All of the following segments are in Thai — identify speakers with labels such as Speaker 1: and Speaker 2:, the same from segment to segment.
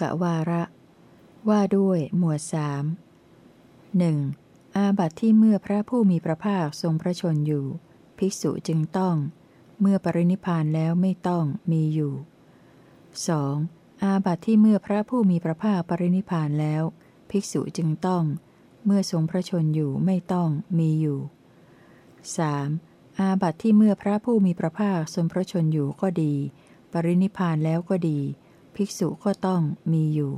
Speaker 1: กวาระ ว่าด้วยหมวดสามหนึ่งอาบัติที่เมื่อพระผู้มีพระภาคทรงพระชนอยู่ ภิกษุจึงต้อง เมื่อปรินิพานแล้วไม่ต้องมีอยู่ 2. อาบัติที่เมื่อพระผู้มีพระภาคปรินิพานแล้ว ภิกษุจึงต้อง เมื่อทรงพระชนอยู่ไม่ต้องมีอยู่ 3. อาบัติที่เมื่อพระผู้มีพระภาคทรงพระชนอยู่ก็ดี ปรินิพานแล้วก็ดี ภิกษุก็ต้องมีอยู่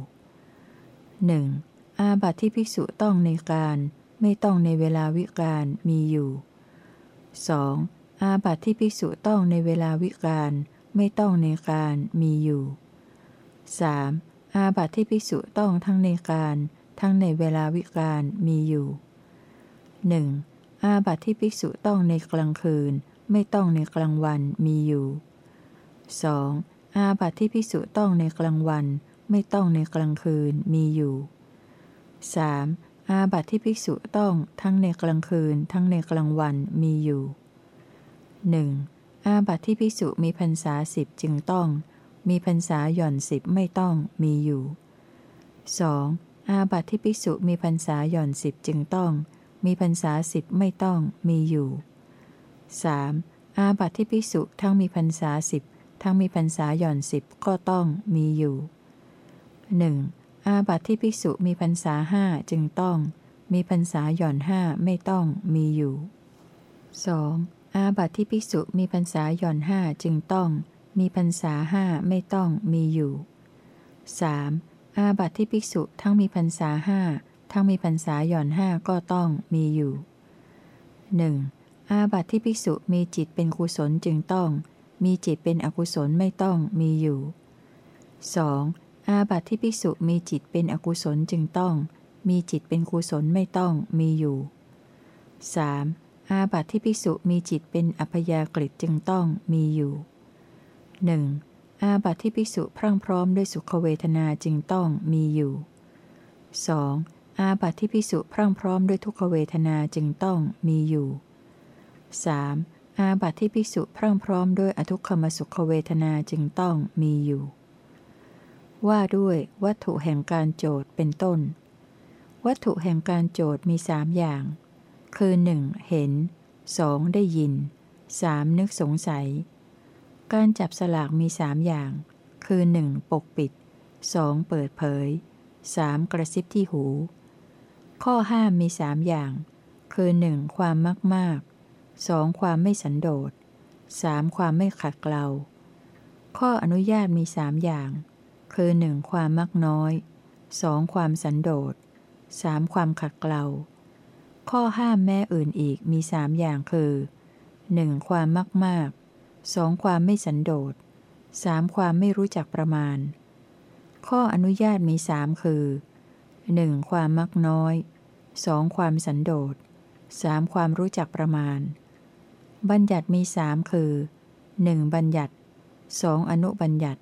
Speaker 1: 1. อาบัติที่ภิกษุต้องในการไม่ต้องในเวลาวิการมีอยู่ 2. อาบัติที่ภิกษุต้องในเวลาวิการไม่ต้องในการมีอยู่ 3. อาบัติที่ภิกษุต้องทั้งในการทั้งในเวลาวิการมีอยู่ 1. อาบัติที่ภิกษุต้องในกลางคืน ไม่ต้องในกลางวันมีอยู่ 2. อาบัติที่ภิกษุต้องในกลางวัน ไม่ต้องในกลางคืนมีอยู่ 3. อาบัติที่ภิกษุต้องทั้งในกลางคืน ทั้งในกลางวันมีอยู่ 1. อาบัติที่ภิกษุมีพรรษาสิบจึงต้อง มีพรรษาหย่อนสิบไม่ต้องมีอยู่ 2. อาบัติที่ภิกษุมีพรรษาหย่อนสิบจึงต้อง มีพรรษาสิบไม่ต้องมีอยู่ 3. อาบัติที่ภิกษุทั้งมีพรรษาสิบ ทั้งมีพรรษาหย่อนสิบก็ต้องมีอยู่ 1. อาบัติที่ภิกษุมีพรรษาห้าจึงต้อง มีพรรษาหย่อนห้าไม่ต้องมีอยู่ 2. อาบัติที่ภิกษุมีพรรษาหย่อนห้าจึงต้อง มีพรรษาห้าไม่ต้องมีอยู่ 3. อาบัติที่ภิกษุทั้งมีพรรษาห้าทั้งมีพรรษาหย่อนห้าก็ต้องมีอยู่ 1. อาบัติที่ภิกษุมีจิตเป็นกุศลจึงต้อง มีจิตเป็นอกุศลไม่ต้องมีอยู่ 2. อาบัติที่ภิกษุมีจิตเป็นอกุศลจึงต้อง มีจิตเป็นกุศลไม่ต้องมีอยู่ 3. อาบัติที่ภิกษุมีจิตเป็นอัพยากฤิจึงต้องมีอยู่ 1. อาบัติที่ภิกษุพรั่งพร้อมด้วยสุขเวทนาจึงต้องมีอยู่ 2. อาบัติที่ภิกษุพรั่งพร้อมด้วยทุกขเวทนาจึงต้องมีอยู่ 3. อาบัติที่ภิกษุพรั่งพร้อมด้วยอทุกขมสุขเวทนาจึงต้องมีอยู่ ว่าด้วยวัตถุแห่งการโจทย์เป็นต้น วัตถุแห่งการโจทย์มีสามอย่าง คือ 1. เห็น 2. ได้ยิน 3. นึกสงสัย การจับสลากมีสามอย่าง คือ 1. ปกปิด 2. เปิดเผย 3. กระซิบที่หู ข้อห้ามมีสามอย่าง คือ 1. ความมากมาก 2. ความไม่สันโดษ 3. ความไม่ขัดเกลา ข้ออนุญาตมีสามอย่าง คือ 1. ความมักน้อย 2. ความสันโดษ 3. ความขัดเกลา ข้อห้ามแม่อื่นอีกมีสามอย่างคือ 1. ความมากมาก 2. ความไม่สันโดษ 3. ความไม่รู้จักประมาณ ข้ออนุญาตมีสามคือ 1. ความมักน้อย 2. ความสันโดษ 3. ความรู้จักประมาณ บัญญัติมีสามคือ 1. บัญญัติ 2. อนุบัญญัติ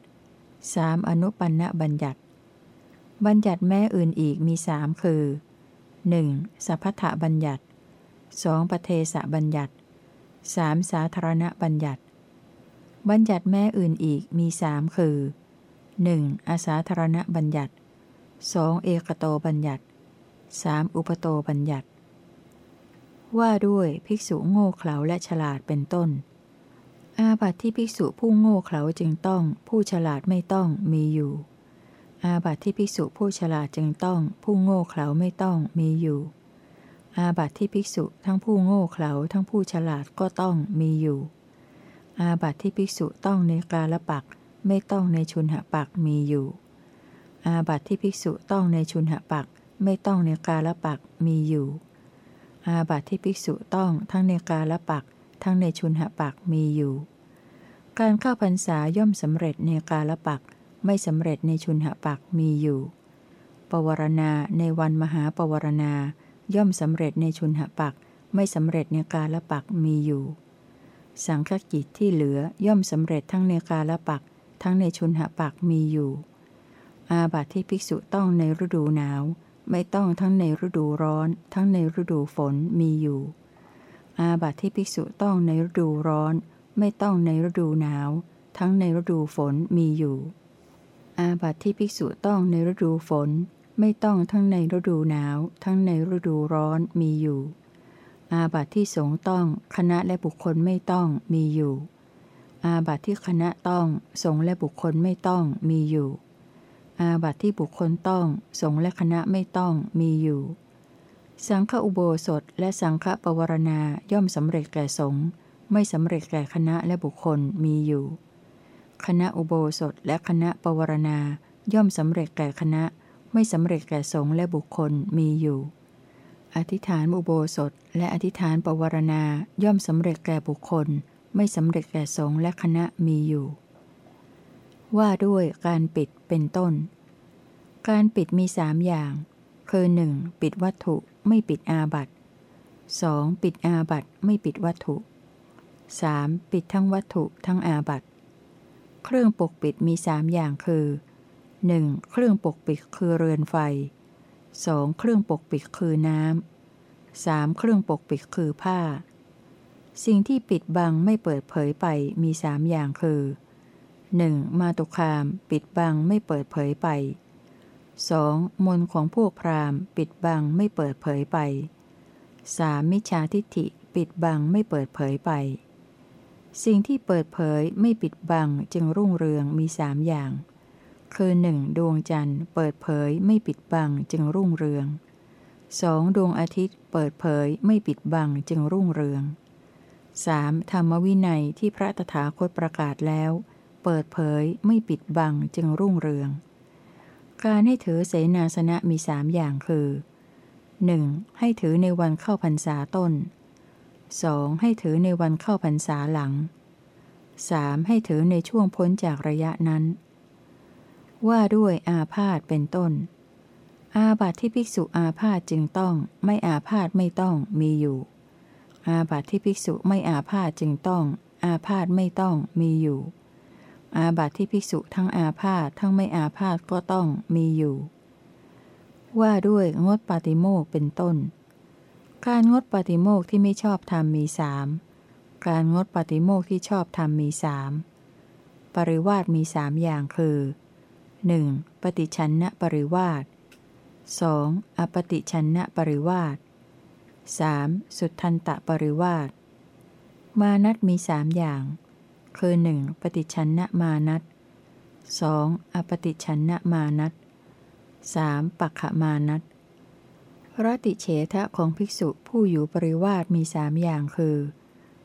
Speaker 1: 3. อนุปันนบัญญัติ บัญญัติแม่อื่นอีกมีสามคือ 1. สัพพะบัญญัติ 2. ปเทสบัญญัติ 3. สาธารณบัญญัติ บัญญัติแม่อื่นอีกมีสามคือ 1. อาสาธารณบัญญัติ 2. เอกโตบัญญัติ 3. อุปโตบัญญัติ ว่าด้วยภิกษุโง่เขลาและฉลาดเป็นต้น อาบัติที่ภิกษุผู้โง่เขลาจึงต้อง ผู้ฉลาดไม่ต้องมีอยู่ อาบัติที่ภิกษุผู้ฉลาดจึงต้อง ผู้โง่เขลาไม่ต้องมีอยู่ อาบัติที่ภิกษุทั้งผู้โง่เขลาทั้งผู้ฉลาดก็ต้องมีอยู่ อาบัติที่ภิกษุต้องในกาลปักไม่ต้องในชุนหปักมีอยู่ อาบัติที่ภิกษุต้องในชุนหปักไม่ต้องในกาลปักมีอยู่ อาบัติที่ภิกษุต้องทั้งในกาลปัก ทั้งในชุนหปักมีอยู่ การเข้าพรรษาย่อมสำเร็จในกาลปัก ไม่สำเร็จในชุนหปักมีอยู่ ปวารณาในวันมหาปวารณา ย่อมสำเร็จในชุนหปัก ไม่สำเร็จในกาลปักมีอยู่ สังฆกิจที่เหลือย่อมสำเร็จทั้งในกาลปัก ทั้งในชุนหปักมีอยู่ อาบัติที่ภิกษุต้องในฤดูหนาว ไม่ต้องทั้งในฤดูร้อน ทั้งในฤดูฝนมีอยู่ อาบัติที่ภิกษุต้องในฤดูร้อน ไม่ต้องในฤดูหนาว ทั้งในฤดูฝนมีอยู่ อาบัติที่ภิกษุต้องในฤดูฝน ไม่ต้องทั้งในฤดูหนาว ทั้งในฤดูร้อนมีอยู่ อาบัติที่สงต้องคณะและบุคคลไม่ต้องมีอยู่ อาบัติที่คณะต้องสงและบุคคลไม่ต้องมีอยู่ อาบัติที่บุคคลต้อง สงและคณะไม่ต้องมีอยู่ สังฆอุโบสถและสังฆปวารณาย่อมสำเร็จแก่สงฆ์ไม่สำเร็จแก่คณะและบุคคลมีอยู่ คณะอุโบสถและคณะปวารณาย่อมสำเร็จแก่คณะ ไม่สำเร็จแก่สงฆ์และบุคคลมีอยู่ อธิษฐานอุโบสถ และอธิษฐานปวารณาย่อมสำเร็จแก่บุคคล ไม่สำเร็จแก่สงฆ์และคณะมีอยู่ ว่าด้วยการปิดเป็นต้น การปิดมีสามอย่าง คือหนึ่งปิดวัตถุไม่ปิดอาบัติ 2. ปิดอาบัตไม่ปิดวัตถุ 3. ปิดทั้งวัตถุทั้งอาบัตเครื่องปกปิดมีสามอย่างคือ 1. เครื่องปกปิดคือเรือนไฟ 2. เครื่องปกปิดคือน้ำ 3. เครื่องปกปิดคือผ้า สิ่งที่ปิดบังไม่เปิดเผยไปมีสามอย่างคือ 1. มาตุคามปิดบังไม่เปิดเผยไป 2. มนของพวกพราหมณ์ ปิดบังไม่เปิดเผยไป 3. มิจฉาทิฏฐิปิดบังไม่เปิดเผยไป สิ่งที่เปิดเผยไม่ปิดบังจึงรุ่งเรืองมีสามอย่าง คือหนึ่งดวงจันทร์เปิดเผยไม่ปิดบังจึงรุ่งเรืองสองดวงอาทิตย์เปิดเผยไม่ปิดบังจึงรุ่งเรืองสามธรรมวินัยที่พระตถาคตประกาศแล้ว เปิดเผยไม่ปิดบังจึงรุ่งเรือง การให้ถือเสนาสนะมีสามอย่างคือ 1. ให้ถือในวันเข้าพรรษาต้น 2. ให้ถือในวันเข้าพรรษาหลัง 3. ให้ถือในช่วงพ้นจากระยะนั้น ว่าด้วยอาพาธเป็นต้น อาบัติที่ภิกษุอาพาธจึงต้องไม่อาพาธไม่ต้องมีอยู่ อาบัติที่ภิกษุไม่อาพาธจึงต้อง อาพาธไม่ต้องมีอยู่ อาบัติที่ภิกษุทั้งอาพาธทั้งไม่อาพาธก็ต้องมีอยู่ ว่าด้วยงดปาติโมกเป็นต้น การงดปฏิโมกที่ไม่ชอบธรรมมีสามการงดปฏิโมกที่ชอบธรรมมีสามปริวาสมีสามอย่างคือ 1. ปฏิชันนะปริวาส 2. อปฏิชันนะปริวาส 3. สุทันตะปริวาส มานัตมีสามอย่าง คือ 1. ปฏิชันนะมานัต 2. อปฏิชันนะมานัต 3. ปักขมานัตรติเฉทะของภิกษุผู้อยู่ปริวาสมีสามอย่างคือ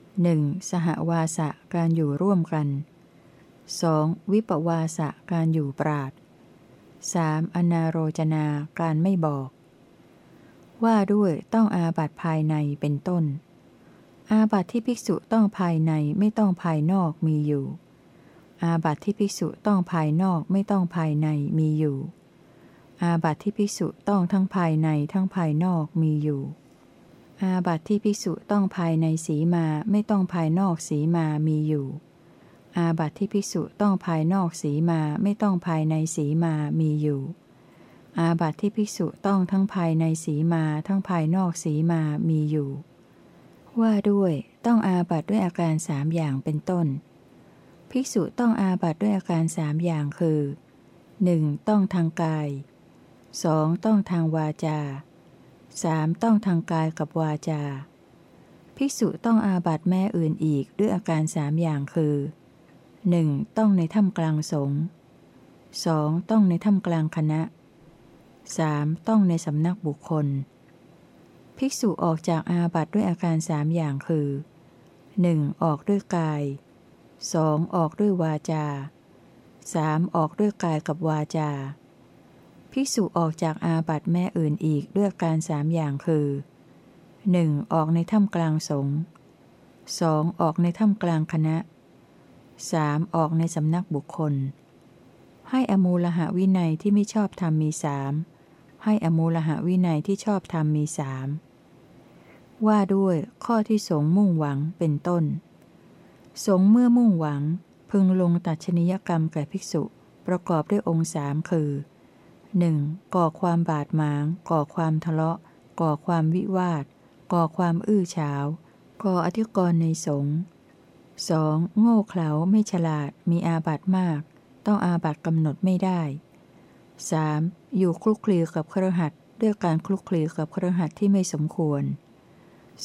Speaker 1: 1. สหวาสะการอยู่ร่วมกัน 2. วิปวาสะการอยู่ปราด 3. อนาโรจนาการไม่บอก ว่าด้วยต้องอาบัตภายในเป็นต้น อาบัตที่ภิกษุต้องภายในไม่ต้องภายนอกมีอยู่ อาบัตที่ภิกษุต้องภายนอกไม่ต้องภายในมีอยู่ อาบัติที่ภิกษุต้องทั้งภายในทั้งภายนอกมีอยู่ อาบัติที่ภิกษุต้องภายในสีมาไม่ต้องภายนอกสีมามีอยู่ อาบัติที่ภิกษุต้องภายนอกสีมาไม่ต้องภายในสีมามีอยู่ อาบัติที่ภิกษุต้องทั้งภายในสีมาทั้งภายนอกสีมามีอยู่ ว่าด้วยต้องอาบัตด้วยอาการสามอย่างเป็นต้น ภิกษุต้องอาบัตด้วยอาการสามอย่างคือ 1. ต้องทางกายสองต้องทางวาจาสามต้องทางกายกับวาจา ภิกษุต้องอาบัตแม่อื่นอีกด้วยอาการสามอย่างคือ 1. ต้องในถ้ำกลางสงฆ์สองต้องในถ้ำกลางคณะ 3. ต้องในสำนักบุคคล ภิกษุออกจากอาบัตด้วยอาการสามอย่างคือ 1. ออกด้วยกาย 2. ออกด้วยวาจา 3. ออกด้วยกายกับวาจา ภิกษุออกจากอาบัตแม่อื่นอีกด้วยการสามอย่างคือ 1. ออกในถ้ำกลางสงฆ์ 2. ออกในถ้ำกลางคณะ 3. ออกในสำนักบุคคล ให้อมูลหะวินัยที่ไม่ชอบธรรมมีสามให้อมูลหะวินัยที่ชอบธรรมมีสาม ว่าด้วยข้อที่สงมุ่งหวังเป็นต้น สงเมื่อมุ่งหวังพึงลงตัดชนิยกรรมแก่ภิกษุประกอบด้วยองค์สามคือหนึ่งก่อความบาดหมาง ก่อความทะเลาะ ก่อความวิวาท ก่อความอื้อฉาว ก่ออธิกรณ์ในสงฆ์สองโง่เขลาไม่ฉลาดมีอาบัตมาก ต้องอาบัตกำหนดไม่ได้ 3. อยู่คลุกคลีกับครหัสด้วยการคลุกคลีกับครหัสที่ไม่สมควร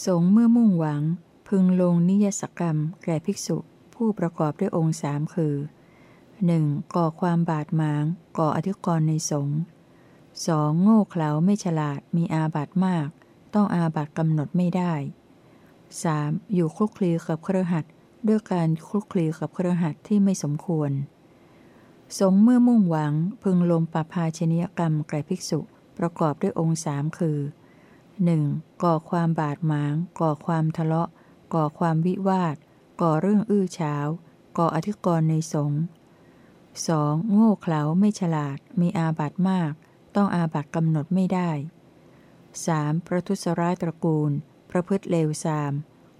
Speaker 1: สงเมื่อมุ่งหวัง พึงลงนิยสกรรม แก่ภิกษุผู้ประกอบด้วยองค์สามคือ 1. ก่อความบาดหมาง ก่ออธิกรณ์ในสงฆ์สองโง่เขลาไม่ฉลาดมีอาบัตมาก ต้องอาบัตกำหนดไม่ได้ 3. อยู่คลุกคลีกับเครือหัดด้วยการคลุกคลีกับเครือหัดที่ไม่สมควร สงเมื่อมุ่งหวังพึงลงปภาชนียกรรมแก่ภิกษุประกอบด้วยองค์สามคือ 1. ก่อความบาดหมาง ก่อความทะเลาะ ก่อความวิวาท ก่อเรื่องอื้อฉาว ก่ออธิกรณ์ในสงฆ์ 2. โง่เขลาไม่ฉลาด มีอาบัตมาก ต้องอาบัตกำหนดไม่ได้ 3. ประทุษร้ายตระกูล ประพฤติเลวทราม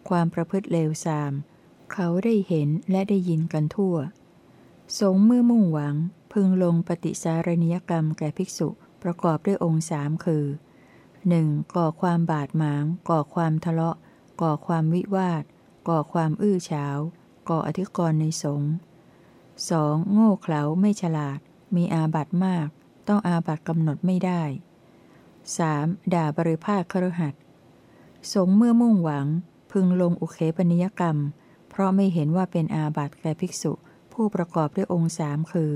Speaker 1: ความประพฤติเลวทราม เขาได้เห็นและได้ยินกันทั่ว สงเมื่อมุ่งหวังพึงลงปฏิสารณียกรรมแก่ภิกษุประกอบด้วยองค์สามคือ 1. ก่อความบาดหมาง ก่อความทะเลาะ ก่อความวิวาท ก่อความอื้อเฉาก่ออธิกรณ์ในสงฆ์ 2. โง่เขลาไม่ฉลาด มีอาบัตมาก ต้องอาบัตกำหนดไม่ได้ 3. ด่าบริภาคครหัดสงเมื่อมุ่งหวัง พึงลงอุเคปนิยกรรม เพราะไม่เห็นว่าเป็นอาบัตแก่ภิกษุ ผู้ประกอบด้วยองค์สามคือ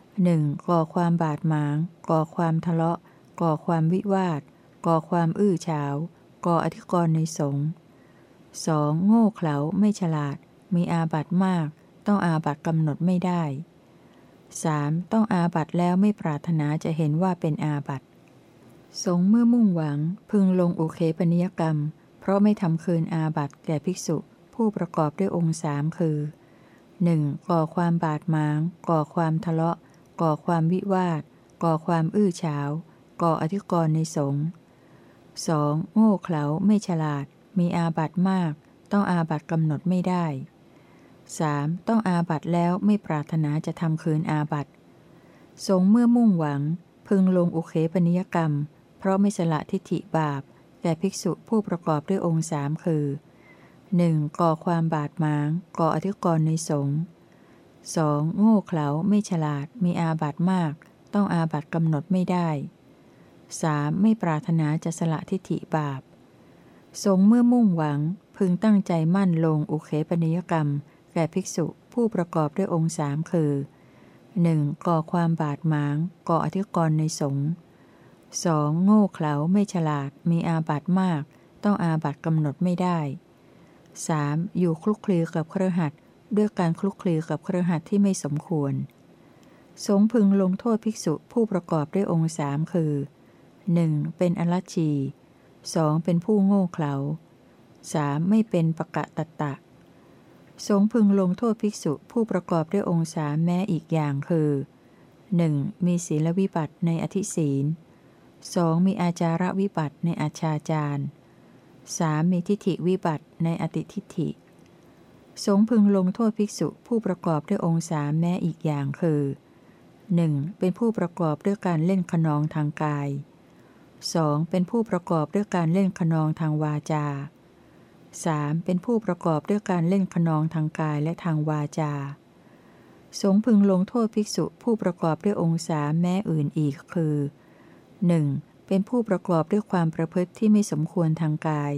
Speaker 1: 1. ก่อความบาดหมาง ก่อความทะเลาะ ก่อความวิวาท ก่อความอื้อเฉาก่ออธิกรณ์ในสงฆ์ 2. โง่เขลาไม่ฉลาด มีอาบัตมาก ต้องอาบัตกำหนดไม่ได้ 3. ต้องอาบัตแล้วไม่ปรารถนาจะเห็นว่าเป็นอาบัตสงเมื่อมุ่งหวังพึงลงอุเคปนิยกรรม เพราะไม่ทำคืนอาบัตแก่ภิกษุผู้ประกอบด้วยองค์สามคือ 1. ก่อความบาดหมาง ก่อความทะเลาะ ก่อความวิวาท ก่อความอื้อเฉาก่ออธิกรณ์ในสงฆ์ 2. โง่เขลาไม่ฉลาด มีอาบัตมาก ต้องอาบัตกำหนดไม่ได้ 3. ต้องอาบัตแล้วไม่ปรารถนาจะทำคืนอาบัตสงเมื่อมุ่งหวัง พึงลงอุเคปนิยกรรม เพราะไม่สละทิฏฐิบาปแก่ภิกษุผู้ประกอบด้วยองค์สามคือ 1. ก่อความบาดหมาง ก่ออธิกรณ์ในสงฆ์ 2. โง่เขลาไม่ฉลาด มีอาบัตมาก ต้องอาบัตกำหนดไม่ได้ 3. ไม่ปรารถนาจะสละทิฏฐิบาป สงเมื่อมุ่งหวังพึงตั้งใจมั่นลงอุเคปนิยกรรม แก่ภิกษุผู้ประกอบด้วยองค์สามคือ 1. ก่อความบาดหมาง ก่ออธิกรณ์ในสงฆ์ 2. โง่เขลาไม่ฉลาดมีอาบัตมาก ต้องอาบัตกำหนดไม่ได้ 3. อยู่คลุกคลีกับเครือหัดด้วยการคลุกคลีกับเครือหัดที่ไม่สมควร สงพึงลงโทษภิกษุผู้ประกอบด้วยองค์สามคือ 1. เป็นอรัชชี 2. เป็นผู้โง่เขลา 3. ไม่เป็นปะกะตะตะ สงพึงลงโทษภิกษุผู้ประกอบด้วยองค์สามแม้อีกอย่างคือ 1. มีศีลวิบัติในอธิศีล 2. มีอาจาระวิบัติในอาชาจาร 3. มีทิฏฐิวิบัติในอติทิฏฐิ สงพึงลงโทษภิกษุผู้ประกอบด้วยองค์สามแม้อีกอย่างคือ 1. เป็นผู้ประกอบด้วยการเล่นขนองทางกาย 2. เป็นผู้ประกอบด้วยการเล่นขนองทางวาจา 3. เป็นผู้ประกอบด้วยการเล่นขนองทางกายและทางวาจา สงพึงลงโทษภิกษุผู้ประกอบด้วยองค์สามแม้อื่นอีกคือ 1. เป็นผู้ประกอบด้วยความประพฤติที่ไม่สมควรทางกาย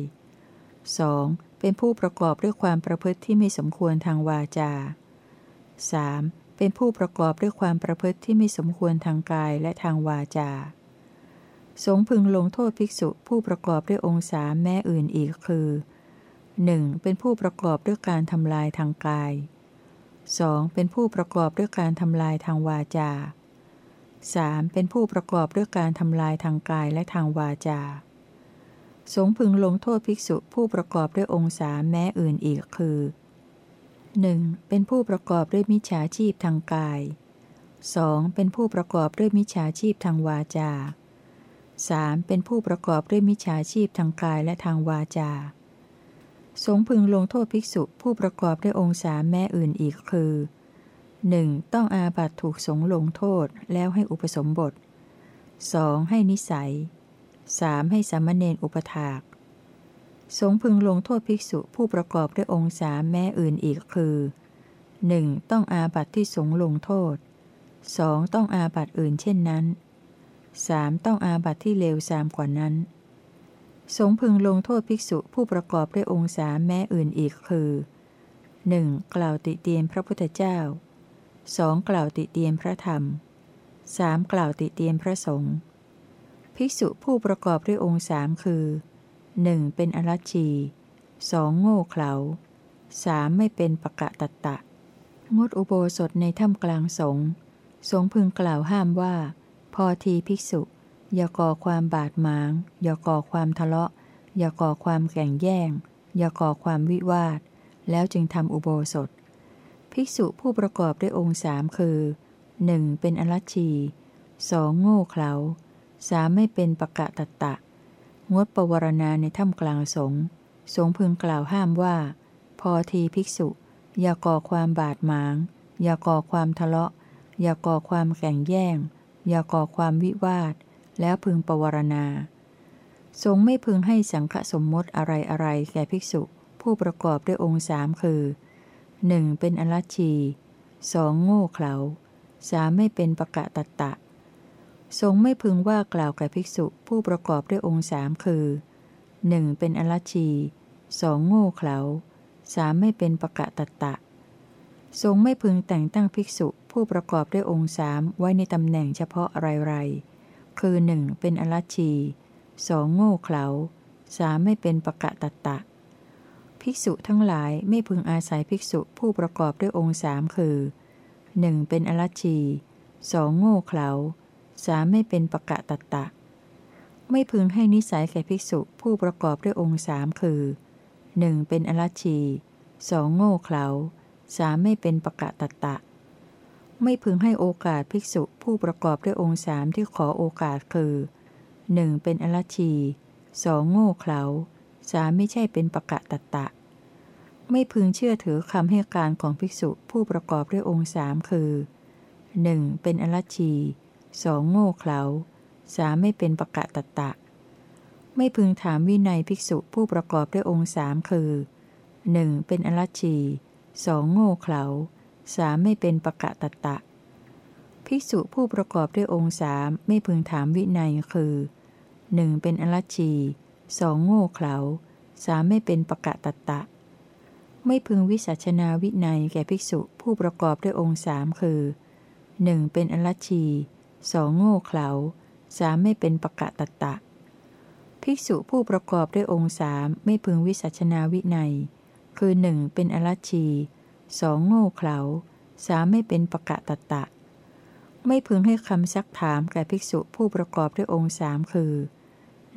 Speaker 1: 2. เป็นผู้ประกอบด้วยความประพฤติที่ไม่สมควรทางวาจา 3. เป็นผู้ประกอบด้วยความประพฤติที่ไม่สมควรทางกายและทางวาจา สงพึงลงโทษภิกษุผู้ประกอบด้วยองค์สามแม่อื่นอีกคือ 1. เป็นผู้ประกอบด้วยการทำลายทางกาย 2. เป็นผู้ประกอบด้วยการทำลายทางวาจา 3. เป็นผู้ประกอบด้วยการทำลายทางกายและทางวาจา สงพึงลงโทษภิกษุผู้ประกอบด้วยองค์สามแม้อื่นอีกคือ 1. เป็นผู้ประกอบด้วยมิจฉาชีพทางกาย 2. เป็นผู้ประกอบด้วยมิจฉาชีพทางวาจา 3. เป็นผู้ประกอบด้วยมิจฉาชีพทางกายและทางวาจา สงพึงลงโทษภิกษุผู้ประกอบด้วยองค์สามแม่อื่นอีกคือ 1. ต้องอาบัตถูกสงลงโทษแล้วให้อุปสมบท 2. ให้นิสัย 3. ให้สามเณรอุปถาก สงพึงลงโทษภิกษุผู้ประกอบด้วยองค์สามแม่อื่นอีกคือ 1. ต้องอาบัตที่สงลงโทษสองต้องอาบัตอื่นเช่นนั้น สามต้องอาบัตที่เลวสามกว่านั้น สงพึงลงโทษภิกษุผู้ประกอบด้วยองค์สามแม้อื่นอีกคือ 1. กล่าวติเตียนพระพุทธเจ้า 2. กล่าวติเตียนพระธรรม 3. กล่าวติเตียนพระสงฆ์ภิกษุผู้ประกอบด้วยองค์สามคือ 1. เป็นอรัชชี 2. โง่เขลา 3. ไม่เป็นปะกะตัตตะ งดอุโบสถในถ้ำกลางสงฆ์สงพึงกล่าวห้ามว่า พอทีภิกษุ อย่าก่อความบาดหมาง อย่าก่อความทะเลาะ อย่าก่อความแข่งแย่ง อย่าก่อความวิวาท แล้วจึงทำอุโบสถ ภิกษุผู้ประกอบด้วยองค์สามคือ 1. เป็นอรัชชี 2. โง่เขลา 3. ไม่เป็นปะกะตัตะ งดปวารณาในถ้ำกลางสงฆ์สงพึงกล่าวห้ามว่า พอทีภิกษุ อย่าก่อความบาดหมาง อย่าก่อความทะเลาะ อย่าก่อความแข่งแย่ง อย่าก่อความวิวาท แล้วพึงปวารณา สงไม่พึงให้สังฆสมมติอะไรอะไรแก่ภิกษุ ผู้ประกอบด้วยองค์สามคือ 1. เป็นอรัชชี 2. โง่เขลา 3. ไม่เป็นปะกะตัตตะ สงไม่พึงว่ากล่าวแก่ภิกษุ ผู้ประกอบด้วยองค์สามคือ 1. เป็นอรัชชีสองโง่เขลาสามไม่เป็นปะกะตัตตะ ทรงไม่พึงแต่งตั้งภิกษุผู้ประกอบด้วยองค์สามไว้ในตำแหน่งเฉพาะไรๆ คือ 1. เป็นอรัชีสองโง่เขลาสามไม่เป็นปะกะตัตตะ ภิกษุทั้งหลายไม่พึงอาศัยภิกษุผู้ประกอบด้วยองค์สามคือ 1. เป็นอรัชีสองโง่เขลาสามไม่เป็นปะกะตัตตะ ไม่พึงให้นิสัยแก่ภิกษุผู้ประกอบด้วยองค์สามคือ 1. เป็นอรัชชีสองโง่เขลา สามไม่เป็นปะกะตัตตะ ไม่พึงให้โอกาสภิกษุผู้ประกอบด้วยองค์สามที่ขอโอกาสคือ 1. เป็นอรัชชีสองโง่เขลาสามไม่ใช่เป็นปะกะตัตตะ ไม่พึงเชื่อถือคำให้การของภิกษุผู้ประกอบด้วยองค์สามคือ 1. เป็นอรัชชีสองโง่เขลาสามไม่เป็นปะกะตัตตะ ไม่พึงถามวินัยภิกษุผู้ประกอบด้วยองค์สามคือ 1. เป็นอรัชชี สองโง่เขลาสามไม่เป็นปะกะตัตตะ ภิกษุผู้ประกอบด้วยองค์สามไม่พึงถามวินัยคือ 1. เป็นอรชีสองโง่เขลาสามไม่เป็นปะกะตัตตะ ไม่พึงวิสัชนาวินัยแก่ภิกษุผู้ประกอบด้วยองค์สามคือ 1. เป็นอรชีสองโง่เขลาสามไม่เป็นปะกะตัตตะ ภิกษุผู้ประกอบด้วยองค์สามไม่พึงวิสัชนาวินัย คือหนึ่งเป็นอรัชชีสองโง่เขลาสามไม่เป็นปะกะตัตะ ไม่พึงให้คำซักถามแก่ภิกษุผู้ประกอบด้วยองค์สามคือ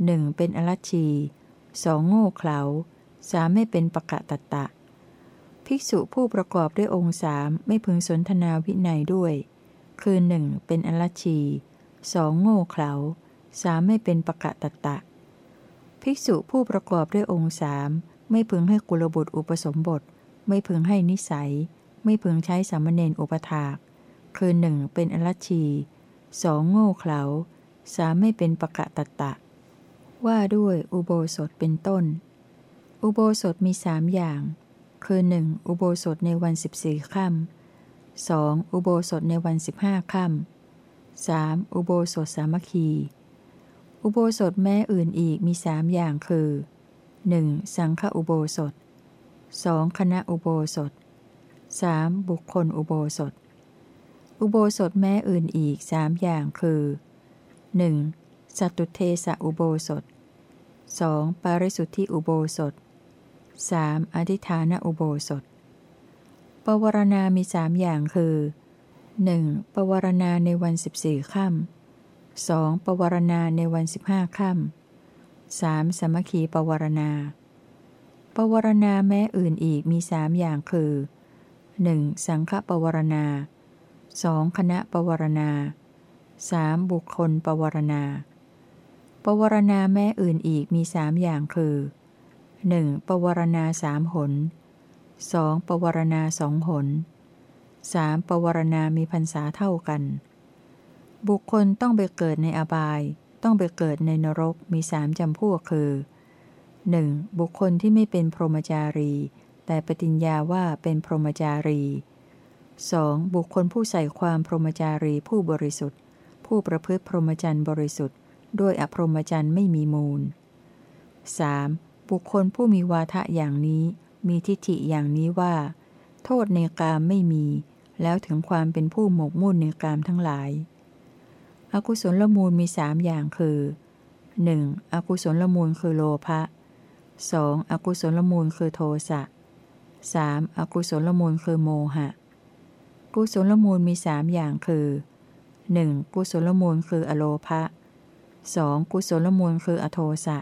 Speaker 1: หนึ่งเป็นอรัชชีสองโง่เขลาสามไม่เป็นปะกะตัตะ ภิกษุผู้ประกอบด้วยองค์สามไม่พึงสนทนาวินัยด้วย คือหนึ่งเป็นอรัชชีสองโง่เขลาสามไม่เป็นปะกะตัตตะ ภิกษุผู้ประกอบด้วยองค์สาม ไม่พึงให้กุลบุตรอุปสมบท ไม่พึงให้นิสัย ไม่พึงใช้สามเณรอุปถาก คือหนึ่งเป็นอรัชี สองโง่เขลาสามไม่เป็นปะกะตัตะ ว่าด้วยอุโบสถเป็นต้น อุโบสถมีสามอย่าง คือหนึ่งอุโบสถในวันสิบสี่ค่ำสองอุโบสถในวันสิบห้าค่ำ 3. อุโบสถสามัคคี อุโบสถแม้อื่นอีกมีสามอย่างคือ 1. สังฆอุโบสถ 2. คณะอุโบสถ 3. บุคคลอุโบสถ อุโบสถแม้อื่นอีกสามอย่างคือ 1. สัตตุเทสะอุโบสถ 2. ปาริสุทธิอุโบสถ 3. อธิฐานอุโบสถ ปวารณามีสามอย่างคือหนึ่งปวารณาในวันสิบสี่ค่ำสองปวารณาในวันสิบห้าค่ำ สามสมคีปวารณา ปวารณาแม้อื่นอีกมีสามอย่างคือหนึ่งสังฆปวารณาสองคณะปวารณาสามบุคคลปวารณา ปวารณาแม้อื่นอีกมีสามอย่างคือหนึ่งปวารณาสามหนสองปวารณาสองหนสามปวารณามีพรรษาเท่ากัน บุคคลต้องไปเกิดในอบาย ต้องไปเกิดในนรกมีสามจำพวกคือ 1. บุคคลที่ไม่เป็นพรหมจารี แต่ปฏิญญาว่าเป็นพรหมจารี 2. บุคคลผู้ใส่ความพรหมจารีผู้บริสุทธิ์ ผู้ประพฤติพรหมจรรย์บริสุทธิ์ ด้วยอพรหมจรรย์ไม่มีมูล 3. บุคคลผู้มีวาทะอย่างนี้ มีทิฏฐิอย่างนี้ว่า โทษในกามไม่มี แล้วถึงความเป็นผู้หมกมุ่นในกามทั้งหลาย อกุศลละมูลมีสามอย่างคือ 1. อกุศลละมูลคือโลภะ 2. อกุศลมูลคือโทสะ 3. อกุศลมูลคือโมหะ กุศลมูลมีสามอย่างคือ 1. กุศลมูลคืออโลภะ 2. กุศลมูลคืออโทสะ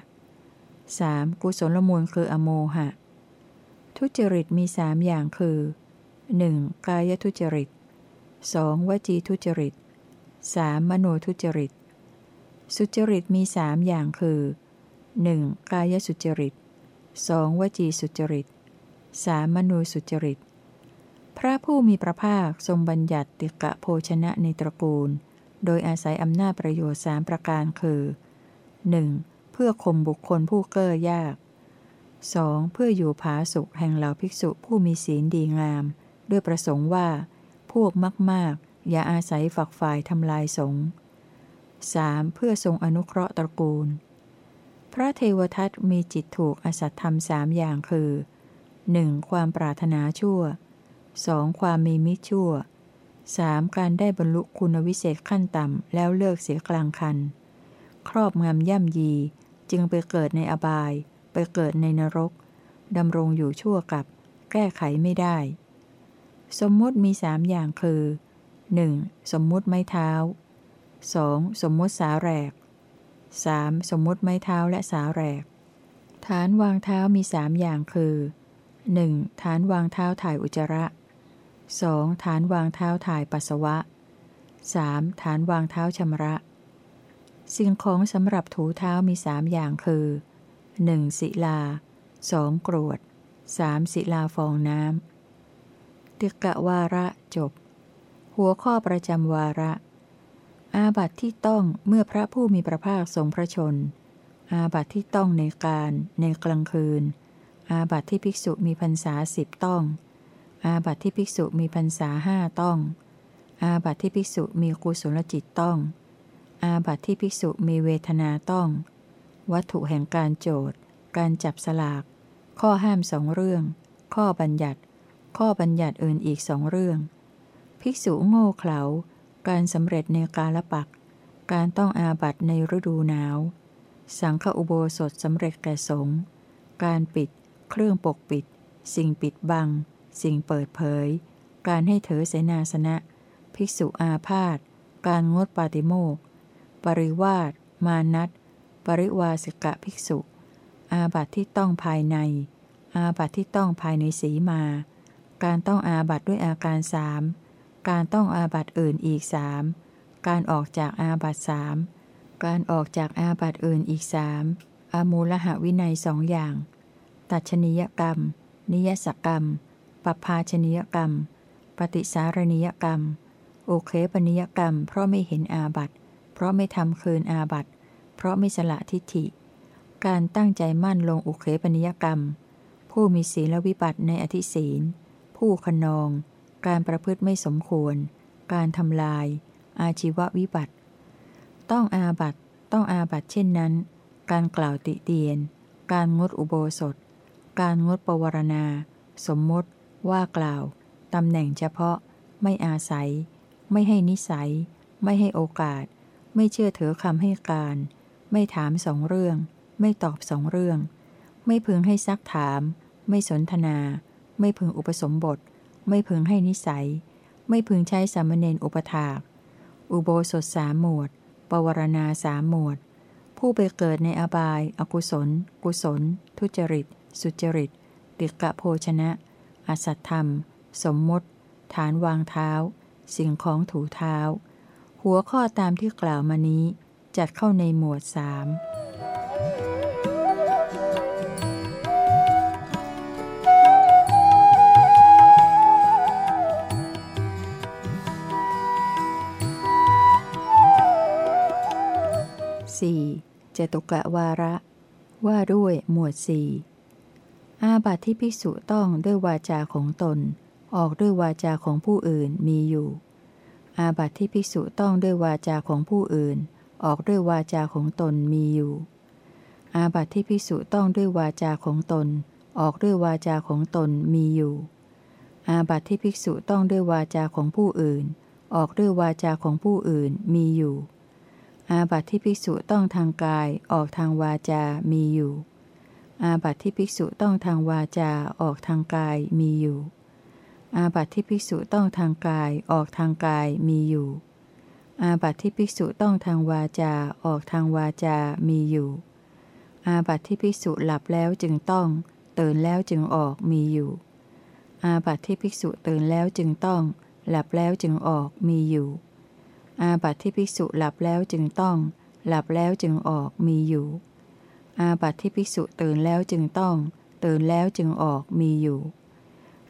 Speaker 1: 3. กุศลมูลคืออโมหะ ทุจริตมีสามอย่างคือ 1. กายทุจริต 2. วจีทุจริต 3. มโนทุจริต สุจริตมีสามอย่างคือ 1. กายสุจริต 2. วจีสุจริต 3. มโนสุจริต พระผู้มีพระภาคทรงบัญญัติติกะโภชนะในตระกูล โดยอาศัยอำนาจประโยชน์สามประการคือ 1. เพื่อข่มบุคคลผู้เก้อยาก 2. เพื่ออยู่ผาสุขแห่งเหล่าภิกษุผู้มีศีลดีงาม ด้วยประสงค์ว่า พวกมากๆ อย่าอาศัยฝักฝ่ายทำลายสงฆ์ 3. เพื่อทรงอนุเคราะห์ตระกูล พระเทวทัตมีจิตถูกอสัตธรรมสามอย่างคือ 1. ความปรารถนาชั่ว 2. ความมีมิชั่ว 3. การได้บรรลุคุณวิเศษขั้นต่ำแล้วเลิกเสียกลางคัน ครอบงำย่ำยี จึงไปเกิดในอบาย ไปเกิดในนรกดำรงอยู่ชั่วกับ แก้ไขไม่ได้ สมมติมีสามอย่างคือ 1. สมมุติไม้เท้า 2. สมมุติสาแรก 3. สมมุติไม้เท้าและสาแรก ฐานวางเท้ามีสามอย่างคือ 1. ฐานวางเท้าถ่ายอุจจาระ 2. ฐานวางเท้าถ่ายปัสสาวะ 3. ฐานวางเท้าชำระ สิ่งของสำหรับถูเท้ามีสามอย่างคือ 1. ศิลา 2. กรวด 3. ศิลาฟองน้ำติกะวาระจบ หัวข้อประจำวาระ อาบัติที่ต้องเมื่อพระผู้มีพระภาคทรงพระชน อาบัติที่ต้องในการในกลางคืน อาบัติที่ภิกษุมีพรรษาสิบต้อง อาบัติที่ภิกษุมีพรรษาห้าต้อง อาบัติที่ภิกษุมีกุศลจิตต้อง อาบัติที่ภิกษุมีเวทนาต้อง วัตถุแห่งการโจทย์ การจับสลาก ข้อห้ามสองเรื่อง ข้อบัญญัติ ข้อบัญญัติอื่นอีกสองเรื่อง ภิกษุโง่เขลา การสำเร็จในกาลปัก การต้องอาบัตในฤดูหนาว สังฆอุโบสถสำเร็จแก่สงฆ์ การปิด เครื่องปกปิด สิ่งปิดบัง สิ่งเปิดเผย การให้เถอเสนาสนะ ภิกษุอาพาธ การงดปาติโมกปริวาสมานัตปริวาสิกะภิกษุ อาบัตที่ต้องภายใน อาบัตที่ต้องภายในสีมา การต้องอาบัตด้วยอาการสาม การต้องอาบัตอื่นอีกสามการออกจากอาบัตสามการออกจากอาบัตอื่นอีกสามอามูลหะวินัยสองอย่าง ตัชนียกรรม นิยสกรรมปภาชนียกรรม ปฏิสารณียกรรม อุกเขปนียกรรม เพราะไม่เห็นอาบัตเพราะไม่ทำคืนอาบัตเพราะไม่สละทิฏฐิ การตั้งใจมั่นลงอุกเขปนียกรรม ผู้มีศีลวิบัติในอธิศีล ผู้คะนอง การประพฤติไม่สมควร การทำลาย อาชีววิบัติ ต้องอาบัตต้องอาบัตเช่นนั้น การกล่าวติเตียน การงดอุโบสถ การงดปวารณา สมมติ ว่ากล่าว ตำแหน่งเฉพาะ ไม่อาศัย ไม่ให้นิสัย ไม่ให้โอกาส ไม่เชื่อถือคำให้การ ไม่ถามสองเรื่อง ไม่ตอบสองเรื่อง ไม่พึงให้ซักถาม ไม่สนทนา ไม่พึงอุปสมบท ไม่พึงให้นิสัย ไม่พึงใช้สามเณรอุปถาก อุโบสถสามหมวด ปวารณาสามหมวด ผู้ไปเกิดในอบาย อกุศล กุศล ทุจริต สุจริต ติกะโภชนะ อสัตธรรม สมมติ ฐานวางเท้า สิ่งของถูเท้า หัวข้อตามที่กล่าวมานี้ จัดเข้าในหมวดสาม 4. จตุกะวาระ ว่าด้วยหมวดสี่อาบัติที่ภิกษุต้องด้วยวาจาของตน ออกด้วยวาจาของผู้อื่นมีอยู่ อาบัติที่ภิกษุต้องด้วยวาจาของผู้อื่น ออกด้วยวาจาของตนมีอยู่ อาบัติที่ภิกษุต้องด้วยวาจาของตน ออกด้วยวาจาของตนมีอยู่ อาบัติที่ภิกษุต้องด้วยวาจาของผู้อื่น ออกด้วยวาจาของผู้อื่นมีอยู่ อาบัติที่ภิกษุต้องทางกายออกทางวาจา มีอยู่ อาบัติที่ภิกษุต้องทางวาจาออกทางกายมีอยู่ อาบัติที่ภิกษุต้องทางกายออกทางกายมีอยู่ อาบัติที่ภิกษุต้องทางวาจาออกทางวาจา มีอยู่ อาบัติที่ภิกษุหลับแล้วจึงต้องตื่นแล้วจึงออกมีอยู่ อาบัติที่ภิกษุตื่นแล้วจึงต้อง หลับแล้วจึงออกมีอยู่ อาบัติที่ภิกษุหลับแล้วจึงต้อง หลับแล้วจึงออกมีอยู่ อาบัติที่ภิกษุตื่นแล้วจึงต้อง ตื่นแล้วจึงออกมีอยู่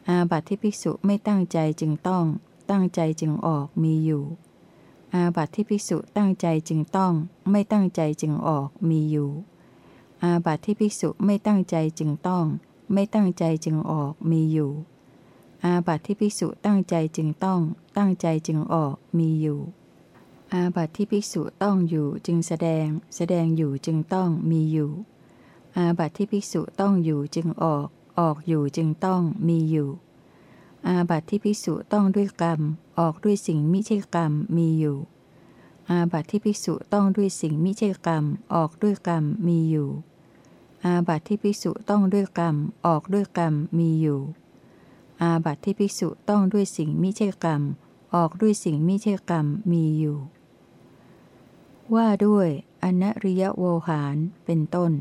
Speaker 1: อาบัติที่ภิกษุไม่ตั้งใจจึงต้อง ตั้งใจจึงออกมีอยู่ อาบัติที่ภิกษุตั้งใจจึงต้อง ไม่ตั้งใจจึงออกมีอยู่ อาบัติที่ภิกษุไม่ตั้งใจจึงต้อง ไม่ตั้งใจจึงออกมีอยู่อาบัติที่ภิกษุตั้งใจจึงต้อง ตั้งใจจึงออกมีอยู่ อาบัติที่ภิกษุต้องอยู่จึงแสดง แสดงอยู่จึงต้องมีอยู่ อาบัติที่ภิกษุต้องอยู่จึงออก ออกอยู่จึงต้องมีอยู่ อาบัติที่พิสุต้องด้วยกรรม ออกด้วยสิ่งมิใช่กรรมมีอยู่ อาบัติที่พิสุต้องด้วยสิ่งมิใช่กรรม ออกด้วยกรรมมีอยู่ อาบัติที่พิสุต้องด้วยกรรม ออกด้วยกรรมมีอยู่ อาบัติที่พิสุต้องด้วยสิ่งมิใช่กรรม ออกด้วยสิ่งมิใช่กรรมมีอยู่ ว่าด้วยอนริยโวหารเป็นต้น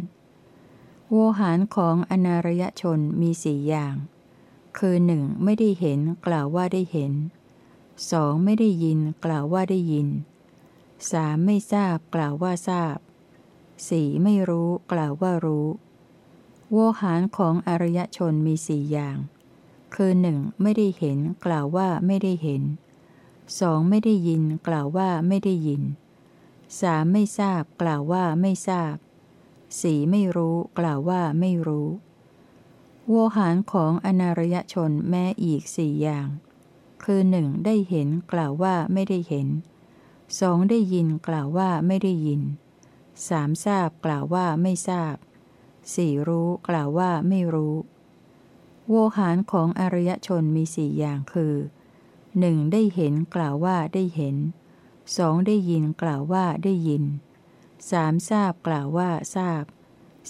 Speaker 1: โวหารของอนารยชนมีสี่อย่าง คือหนึ่งไม่ได้เห็นกล่าวว่าได้เห็นสองไม่ได้ยินกล่าวว่าได้ยินสามไม่ทราบกล่าวว่าทราบสี่ไม่รู้กล่าวว่ารู้ โวหารของอริยชนมีสี่อย่าง คือหนึ่งไม่ได้เห็นกล่าวว่าไม่ได้เห็นสองไม่ได้ยินกล่าวว่าไม่ได้ยิน สามไม่ทราบ กล่าวว่าไม่ทราบสีไม่รู้ กล่าวว่าไม่รู้ โวหารของอนารยชนแม้อีกสี่อย่าง คือหนึ่งได้เห็น กล่าวว่าไม่ได้เห็นสองได้ยิน กล่าวว่าไม่ได้ยินสามทราบ กล่าวว่าไม่ทราบสี่รู้ กล่าวว่าไม่รู้ โวหารของอริยชนมีสี่อย่างคือหนึ่งได้เห็น กล่าวว่าได้เห็น สองได้ยินกล่าวว่าได้ยินสามทราบกล่าวว่าทราบ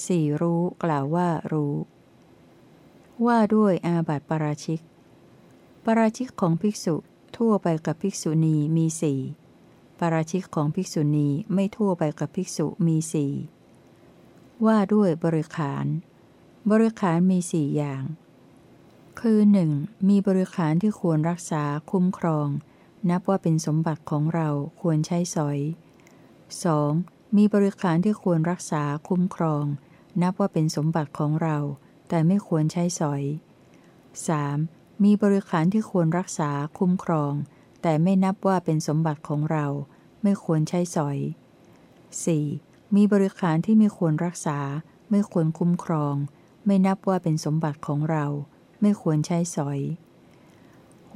Speaker 1: สี่รู้กล่าวว่ารู้ ว่าด้วยอาบัติปราชิก ปราชิกของภิกษุทั่วไปกับภิกษุณีมีสี่ปราชิกของภิกษุณีไม่ทั่วไปกับภิกษุมีสี่ว่าด้วยบริขาร บริขารมีสี่อย่าง คือหนึ่งมีบริขารที่ควรรักษาคุ้มครอง นับว่าเป็นสมบัติของเราควรใช้สอย 2. มีบริขารที่ควรรักษาคุ้มครอง นับว่าเป็นสมบัติของเรา แต่ไม่ควรใช้สอย 3. มีบริขารที่ควรรักษาคุ้มครอง แต่ไม่นับว่าเป็นสมบัติของเรา ไม่ควรใช้สอย 4. มีบริขารที่ไม่ควรรักษา ไม่ควรคุ้มครอง ไม่นับว่าเป็นสมบัติของเรา ไม่ควรใช้สอย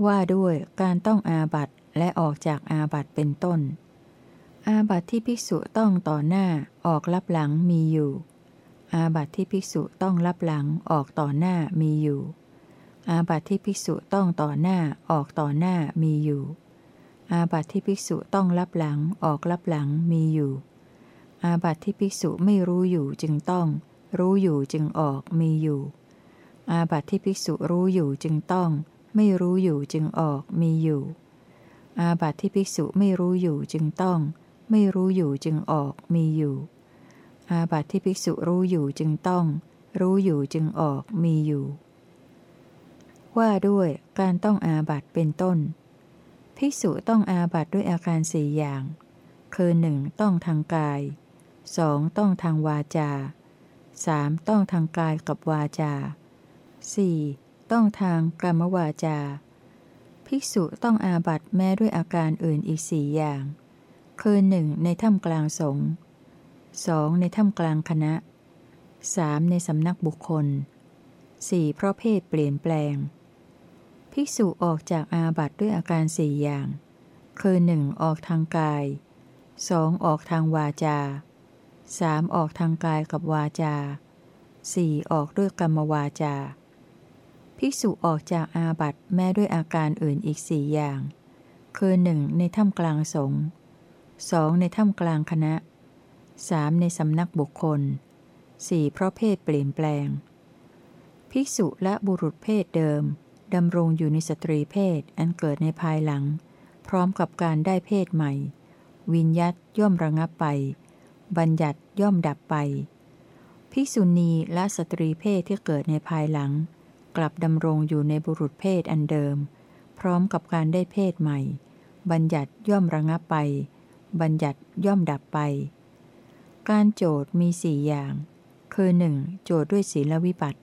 Speaker 1: ว่าด้วยการต้องอาบัต และออกจากอาบัตเป็นต้น อาบัตที่ภิกษุต้องต่อหน้าออกรับหลังมีอยู่ อาบัตที่ภิกษุต้องรับหลังออกต่อหน้ามีอยู่ อาบัตที่ภิกษุต้องต่อหน้าออกต่อหน้ามีอยู่ อาบัตที่ภิกษุต้องรับหลังออกรับหลังมีอยู่ อาบัตที่ภิกษุไม่รู้อยู่จึงต้อง รู้อยู่จึงออกมีอยู่ อาบัตที่ภิกษุรู้อยู่จึงต้อง ไม่รู้อยู่จึงออกมีอยู่ อาบัติที่ภิกษุไม่รู้อยู่จึงต้อง ไม่รู้อยู่จึงออกมีอยู่ อาบัติที่ภิกษุรู้อยู่จึงต้อง รู้อยู่จึงออกมีอยู่ ว่าด้วยการต้องอาบัตเป็นต้น ภิกษุต้องอาบัตด้วยอาการสี่อย่าง คือหนึ่งต้องทางกายสองต้องทางวาจาสามต้องทางกายกับวาจาสี่ต้องทางกรรมวาจา ภิกษุต้องอาบัตแม้ด้วยอาการอื่นอีกสี่อย่าง คือหนึ่งในถ้ำกลางสงฆ์สองในถ้ำกลางคณะสามในสำนักบุคคลสี่เพราะเพศเปลี่ยนแปลง ภิกษุออกจากอาบัตด้วยอาการสี่อย่าง คือหนึ่งออกทางกายสองออกทางวาจาสามออกทางกายกับวาจาสี่ออกด้วยกรรมวาจา ภิกษุออกจากอาบัตแม้ด้วยอาการอื่นอีกสี่อย่าง คือหนึ่งในถ้ำกลางสงฆ์สองในถ้ำกลางคณะสามในสำนักบุคคลสี่เพราะเพศเปลี่ยนแปลง ภิกษุและบุรุษเพศเดิมดำรงอยู่ในสตรีเพศอันเกิดในภายหลัง พร้อมกับการได้เพศใหม่ วิญยัตย่อมระงับไป บัญญัติย่อมดับไป ภิกษุณีและสตรีเพศที่เกิดในภายหลัง กลับดำรงอยู่ในบุรุษเพศอันเดิม พร้อมกับการได้เพศใหม่ บัญญัติย่อมระงับไป บัญญัติย่อมดับไป การโจทย์มีสี่อย่าง คือ 1. โจทย์ด้วยศีลวิบัติ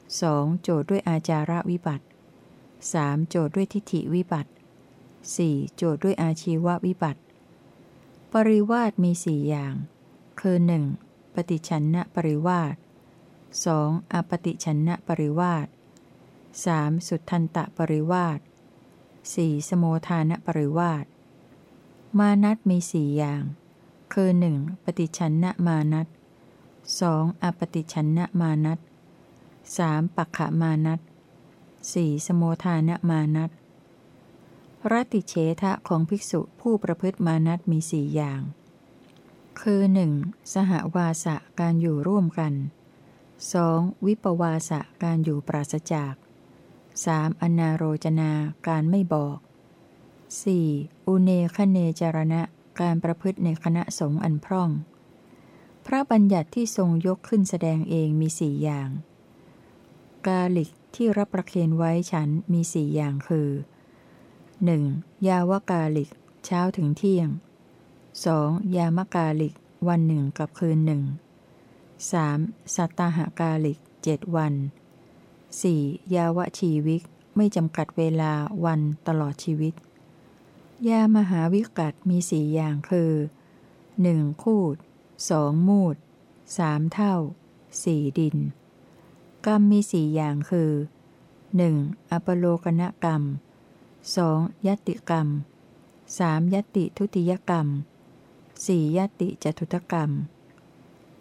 Speaker 1: 2. โจทย์ด้วยอาจาระวิบัติ 3. โจทย์ด้วยทิฏฐิวิบัติ 4. โจทย์ด้วยอาชีววิบัติ ปริวาสมีสี่อย่าง คือ 1. ปฏิชันนะปริวาส 2. อปฏิชันนะปริวาส 3. สุทันตะปริวาส 4. สโมทานปริวาสมานัตมีสี่อย่าง คือ 1. ปฏิชันนะมานัต 2. อปฏิชันนะมานัต 3. ปักขมานัต 4. สโมทานมานัตรติเฉทะของภิกษุผู้ประพฤติมานัตมีสี่อย่าง คือ 1. สหวาสะการอยู่ร่วมกัน 2. วิปวาสะการอยู่ปราศจาก 3. อนาโรจนาการไม่บอก 4. อุเนคเนจารณะการประพฤติในคณะสงฆ์อันพร่อง พระบัญญัติที่ทรงยกขึ้นแสดงเองมีสี่อย่าง กาลิกที่รับประเคนไว้ฉันมีสี่อย่างคือ 1. ยาวกาลิก เช้าถึงเที่ยง 2. ยามกาลิก วันหนึ่งกับคืนหนึ่ง 3. สัตตาหากาลิกเจ็ดวัน 4. ยาวชีวิก ไม่จำกัดเวลาวันตลอดชีวิต ยามหาวิกัตมีสี่อย่างคือ 1. คูด 2. มูด 3. เท่า 4. ดิน กรรมมีสี่อย่างคือ 1. อปโลกนกรรม 2. ยติกรรม 3. ยติทุติยกรรม 4. ยติจตุตกรรม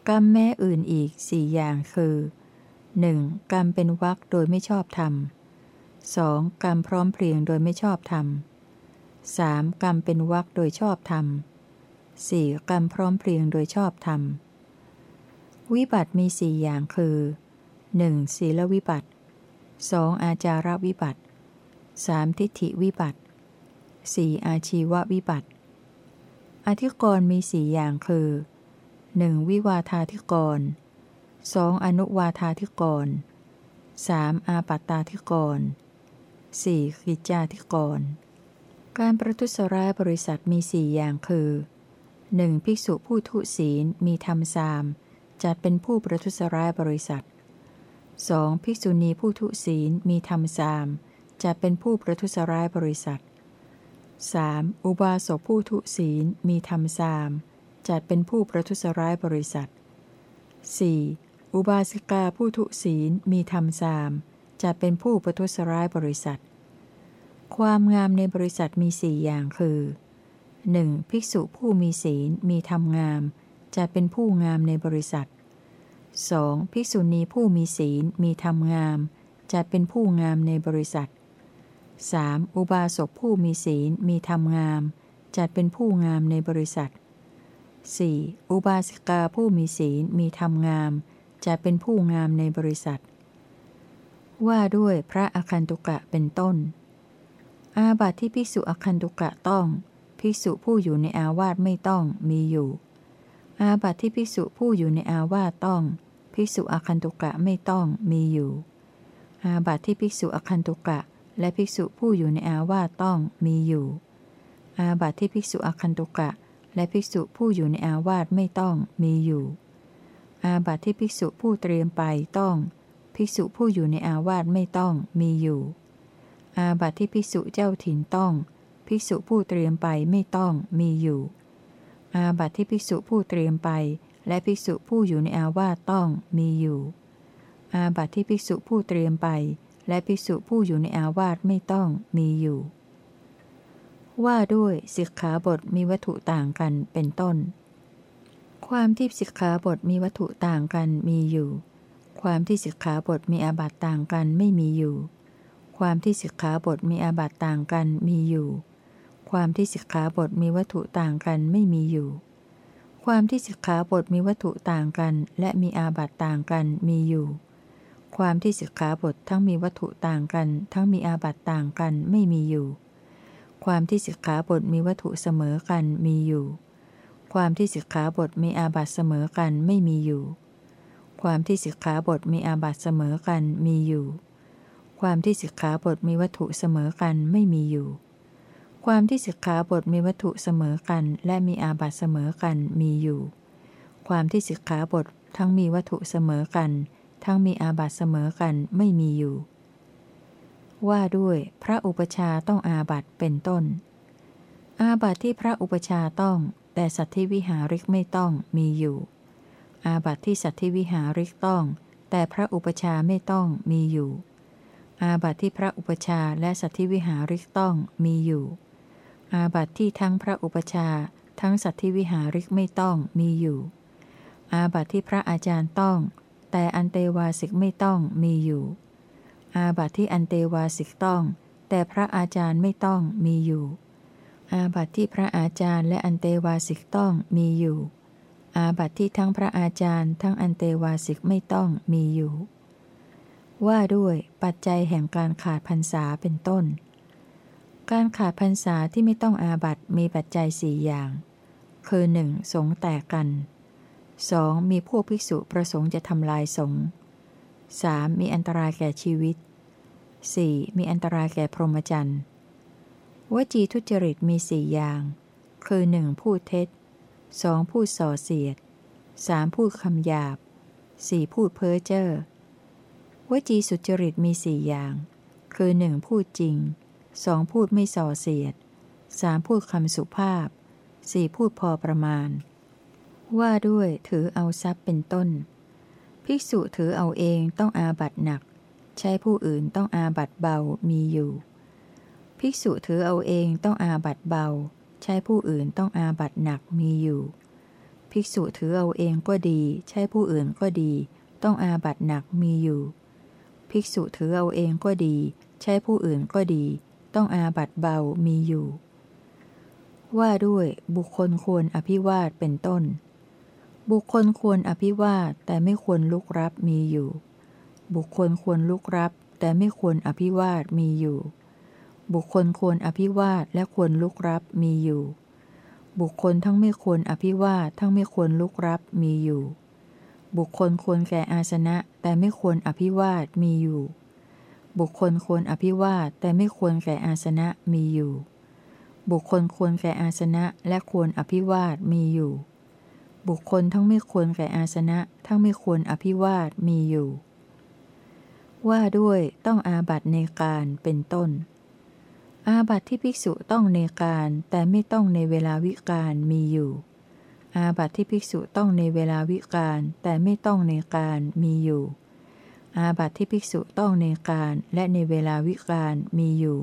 Speaker 1: กรรมแม้อื่นอีกสี่อย่างคือ 1. กรรมเป็นวักโดยไม่ชอบธรรม 2. กรรมพร้อมเพรียงโดยไม่ชอบธรรม 3. กรรมเป็นวักโดยชอบธรรม 4. กรรมพร้อมเพรียงโดยชอบธรรม วิบัติมีสี่อย่างคือ 1. ศีลวิบัติ 2. อาจารวิบัติ 3. ทิฏฐิวิบัติ 4. อาชีววิบัติ อธิกรณ์มีสี่อย่างคือ 1. วิวาธาธิกรณ์ 2. องอนุวาธาธิกร 3. อาปัตตาธิกร 4. ขิจาธิกร การประทุษร้ายบริษัทมีสี่อย่างคือ 1. ภิกษุผู้ทุศีลมีธรรมสาม จัดเป็นผู้ประทุษร้ายบริษัท 2. ภิกษุณีผู้ทุศีลมีธรรมสามจัดเป็นผู้ประทุษร้ายบริษัท 3. อุบาสกผู้ทุศีลมีธรรมสามจัดเป็นผู้ประทุษร้ายบริษัท 4. อุบาสิกาผู้ทุศีลมีธรรมสามจัดเป็นผู้ประทุษร้ายบริษัท ความงามในบริษัทมีสี่อย่างคือ 1. ภิกษุผู้มีศีลมีธรรมงามจัดเป็นผู้งามในบริษัท 2. ภิกษุณีผู้มีศีลมีธรรมงามจัดเป็นผู้งามในบริษัท 3. อุบาสกผู้มีศีลมีธรรมงามจัดเป็นผู้งามในบริษัท 4. อุบาสิกาผู้มีศีลมีธรรมงามจั ดเป็นผู้งามในบริษัท ว่าด้วยพระอคันตุกะเป็นต้น อาบัติที่ภิกษุอคันตุกะต้อง ภิกษุผู้อยู่ในอาวาสไม่ต้องมีอยู่ อาบัติที่ภิกษุผู้อยู่ในอาวาสต้อง ภิกษุอคันตุกะไม่ต้องมีอยู่ อาบัติที่ภิกษุอคันตุกะและภิกษุผู้อยู่ในอาวาสต้องมีอยู่ อาบัติที่ภิกษุอคันตุกะ และภิกษุผู้อยู่ในอาวาสไม่ต้องมีอยู่ อาบัติที่ภิกษุผู้เตรียมไปต้อง ภิกษุผู้อยู่ในอาวาสไม่ต้องมีอยู่ อาบัติที่ภิกษุเจ้าถิ่นต้อง ภิกษุผู้เตรียมไปไม่ต้องมีอยู่ อาบัติที่ภิกษุผู้เตรียมไป และภิกษุผู้อยู่ในอาวาสต้องมีอยู่ อาบัติที่ภิกษุผู้เตรียมไป และภิกษุผู้อยู่ในอาวาสไม่ต้องมีอยู่ ว่าด้วยสิกขาบทมีวัตถุต่างกันเป็นต้น ความที่สิกขาบทมีวัตถุต่างกันมีอยู่ ความที่สิกขาบทมีอาบัตต่างกันไม่มีอยู่ ความที่สิกขาบทมีอาบัตต่างกันมีอยู่ ความที่สิกขาบทมีวัตถุต่างกันไม่มีอยู่ ความที่สิกขาบทมีวัตถุต่างกัน และมีอาบัตต่างกันมีอยู่ ความที่สิกขาบททั้งมีวัตถุต่างกัน ทั้งมีอาบัตต่างกันไม่มีอยู่ ความที่สิกขาบทมีวัตถุเสมอกันมีอยู่ ความที่สิกขาบทมีอาบัตเสมอกันไม่มีอยู่ ความที่สิกขาบทมีอาบัตเสมอกันมีอยู่ ความที่สิกขาบทมีวัตถุเสมอกันไม่มีอยู่ ความที่สิกขาบทมีวัตถุเสมอกัน และมีอาบัตเสมอกันมีอยู่ ความที่สิกขาบททั้งมีวัตถุเสมอกัน ทั้งมีอาบัตเสมอกันไม่มีอยู่ ว่าด้วยพระอุปัชฌาย์ต้องอาบัตเป็นต้น อาบัตที่พระอุปัชฌาย์ต้อง แต่สัทธิวิหาริกไม่ต้องมีอยู่ อาบัตที่สัทธิวิหาริกต้อง แต่พระอุปชาไม่ต้องมีอยู่ อาบัตที่พระอุปชาและสัตธิวิหาริกต้องมีอยู่ อาบัตที่ทั้งพระอุปชาทั้งสัตธิวิหาริกไม่ต้องมีอยู่ อาบัตที่พระอาจารย์ต้อง แต่อันเตวาสิกไม่ต้องมีอยู่ อาบัติที่อันเตวาสิกต้อง แต่พระอาจารย์ไม่ต้องมีอยู่ อาบัติที่พระอาจารย์และอันเตวาสิกต้องมีอยู่ อาบัติที่ทั้งพระอาจารย์ ทั้งอันเตวาสิกไม่ต้องมีอยู่ ว่าด้วยปัจจัยแห่งการขาดพรรษาเป็นต้น การขาดพรรษาที่ไม่ต้องอาบัติมีปัจจัยสี่อย่าง คือหนึ่งสงแตกกัน 2. มีพวกภิกษุประสงค์จะทำลายสงฆ์ 3. มีอันตรายแก่ชีวิต 4. มีอันตรายแก่พรหมจรรย์ วจีทุจริตมีสี่อย่าง คือ 1. พูดเท็จ 2. พูดส่อเสียด 3. พูดคำหยาบ 4. พูดเพ้อเจ้อวจีสุจริตมีสี่อย่าง คือ 1. พูดจริง 2. พูดไม่ส่อเสียด 3. พูดคำสุภาพ 4. พูดพอประมาณ ว่าด้วยถือเอาทรัพย์เป็นต้น ภิกษุถือเอาเองต้องอาบัตหนัก ใช้ผู้อื่นต้องอาบัตเบามีอยู่ ภิกษุถือเอาเองต้องอาบัตเบา ใช้ผู้อื่นต้องอาบัตหนักมีอยู่ ภิกษุถือเอาเองก็ดี ใช้ผู้อื่นก็ดี ต้องอาบัตหนักมีอยู่ ภิกษุถือเอาเองก็ดี ใช้ผู้อื่นก็ดี ต้องอาบัตเบามีอยู่ ว่าด้วยบุคคลควรอภิวาทเป็นต้น บุคคลควรอภิวาทแต่ไม่ควรลุกรับมีอยู่ บุคคลควรลุกรับ แต่ไม่ควรอภิวาทมีอยู่ บุคคลควรอภิวาทและควรลุกรับมีอยู่ บุคคลทั้งไม่ควรอภิวาททั้งไม่ควรลุกรับมีอยู่ บุคคลควรแก่อาสนะแต่ไม่ควรอภิวาทมีอยู่ บุคคลควรอภิวาทแต่ไม่ควรแก่อาสนะมีอยู่ บุคคลควรแก่อาสนะและควรอภิวาทมีอยู่ บุคคลทั้งไม่ควรแก่อาสนะทั้งไม่ควรอภิวาทมีอยู่ ว่าด้วยต้องอาบัตในการเป็นต้น อาบัตที่ภิกษุต้องในการแต่ไม่ต้องในเวลาวิการมีอยู่ อาบัตที่ภิกษุต้องในเวลาวิการแต่ไม่ต้องในการมีอยู่ อาบัตที่ภิกษุต้องในการและในเวลาวิการมีอยู่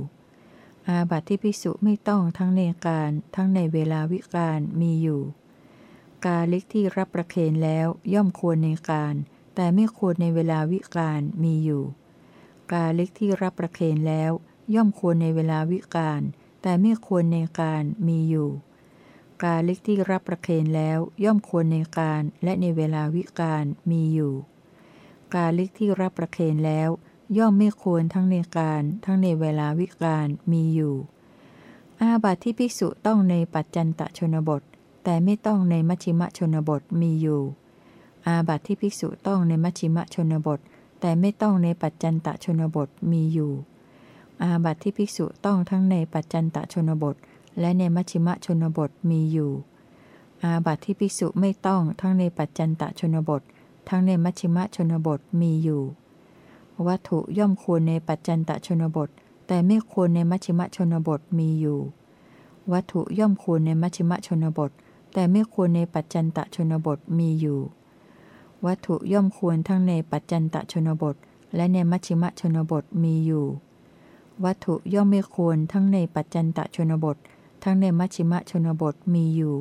Speaker 1: อาบัตที่ภิกษุไม่ต้องทั้งในการทั้งในเวลาวิการมีอยู่ กาลิกที่รับประเคนแล้วย่อมควรในการ แต่ไม่ควรในเวลาวิการมีอยู่ กาลิกที่รับประเคนแล้ว ย่อมควรในเวลาวิการ แต่ไม่ควรในการมีอยู่ กาลิกที่รับประเคนแล้วย่อมควรในการและในเวลาวิการมีอยู่ กาลิกที่รับประเคนแล้ว ย่อมไม่ควรทั้งในการทั้งในเวลาวิการมีอยู่ อาบัติที่ภิกษุต้องในปัจจันตชนบท แต่ไม่ต้องในมัชิมชนบทมีอยู่ อาบัติที่ภิกษุต้องในมัชิมชนบท แต่ไม่ต้องในปัจจันตชนบทมีอยู่ อาบัติที่ภิกษุต้องทั้งในปัจจันตชนบท และในมัชิมชนบทมีอยู่ อาบัติที่ภิกษุไม่ต้องทั้งในปัจจันตชนบท ทั้งในมัชิมชนบทมีอยู่ วัตถุย่อมควรในปัจจันตชนบท แต่ไม่ควรในมัชิมชนบทมีอยู่ วัตถุย่อมควรในมัชิมชนบท แต่ไม่ควรในปัจจันตชนบทมีอยู่ วัตถุย่อมควรทั้งในปัจจันตชนบท และในมัชชิมชนบทมีอยู่ วัตถุย่อมไม่ควรทั้งในปัจจันตชนบท ทั้งในมัชชิมชนบทมีอยู่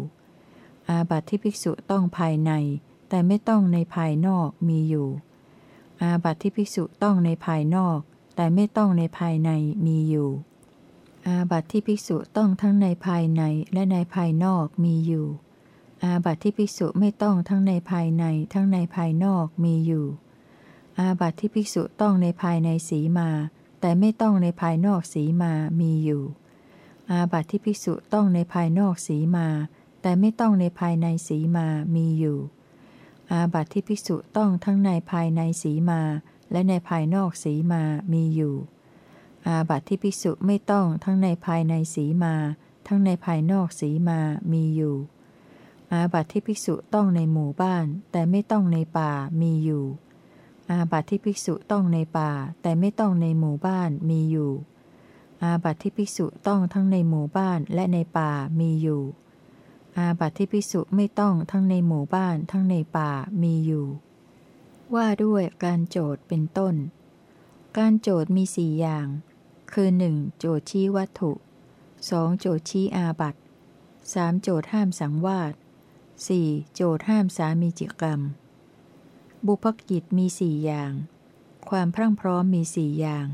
Speaker 1: อาบัติที่ภิกษุต้องภายใน แต่ไม่ต้องในภายนอกมีอยู่ อาบัติที่ภิกษุต้องในภายนอก แต่ไม่ต้องในภายในมีอยู่ อาบัติที่ภิกษุต้องทั้งในภายในและในภายนอกมีอยู่ อาบัติที่ภิกษุไม่ต้องทั้งในภายในทั้งในภายนอกมีอยู่ อาบัติที่ภิกษุต้องในภายในสีมา แต่ไม่ต้องในภายนอกสีมามีอยู่ อาบัติที่ภิกษุต้องในภายนอกสีมา แต่ไม่ต้องในภายในสีมามีอยู่ อาบัติที่ภิกษุต้องทั้งในภายในสีมา และในภายนอกสีมามีอยู่ อาบัติที่ภิกษุไม่ต้องทั้งในภายในสีมา ทั้งในภายนอกสีมามีอยู่ อาบัติที่ภิกษุต้องในหมู่บ้าน แต่ไม่ต้องในป่ามีอยู่ อาบัติที่ภิกษุต้องในป่า แต่ไม่ต้องในหมู่บ้านมีอยู่ อาบัติที่ภิกษุต้องทั้งในหมู่บ้านและในป่ามีอยู่ อาบัติที่ภิกษุไม่ต้องทั้งในหมู่บ้านทั้งในป่ามีอยู่ ว่าด้วยการโจทย์เป็นต้น การโจทย์มีสี่อย่าง คือ 1. โจทย์ชี้วัตถุ 2. โจทย์ชี้อาบัติ 3. โจทย์ห้ามสังวาส 4. โจทย์ห้ามสามีจิกรรม บุพกิจมีสี่อย่าง ความพรั่งพร้อมมีสี่อย่าง